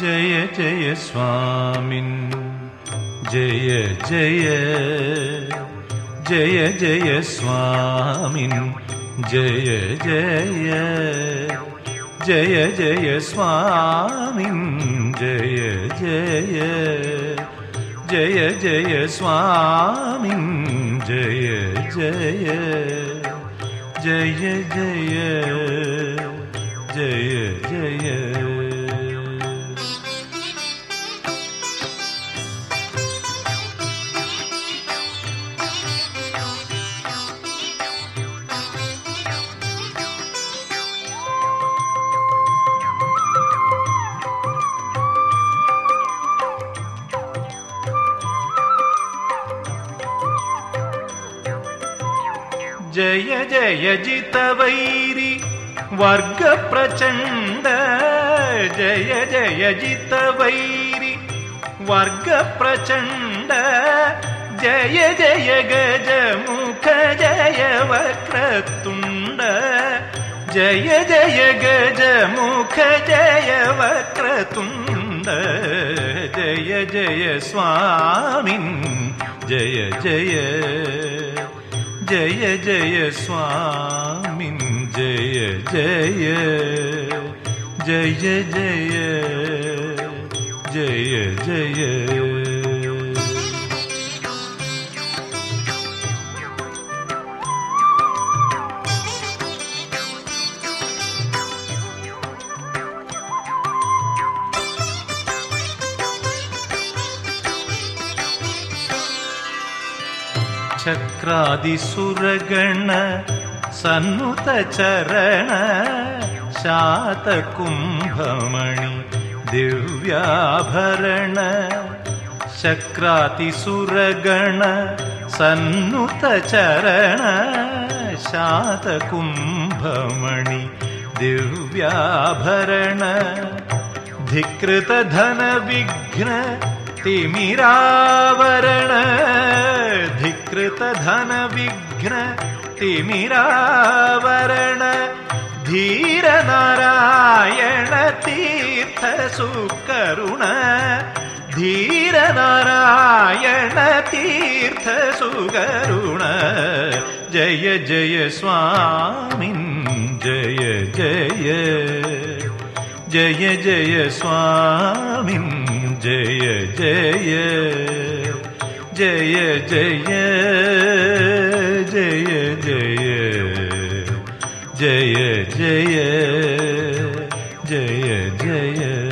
ജയ ജയ സ്വാമിൻ ജയ ജയ ജയ ജയ സ്വാമിൻ ജയ ജയ ജയ ജയ സ്വാമിൻ ജയ ജയ ജയ ജയ സ്വാമിൻ ജയ ജയ ജയ ജയ जय जय जितवैरि वर्गप्रचण्ड। जय जय जितवैरि वर्गप्रचण्ड। जय जय गजमुख जय वक्रतुण्ड। जय जय गजमुख जय वक्रतुण्ड। जय जय स्वामिन् जय जय జయ జయ స్వామిన్ జయ జయ జయ జయ జయ జయ चक्रादिसुरगण सन्नुतचरण शातकुम्भमणि दिव्याभरण चक्रातिसुरगण सन्नुतचरण शातकुम्भमणि दिव्याभरण धिकृतधनविघ्न तिमिरावरण धिकृतधनविघ्न तिमिरावरण धीरनारायण तीर्थसुकरुण धीरनारायण तीर्थसुकरुण। जय जय स्वामिन् जय जय। जय जय स्वामिन् जय जय जय जय जय जय जय जय जय जय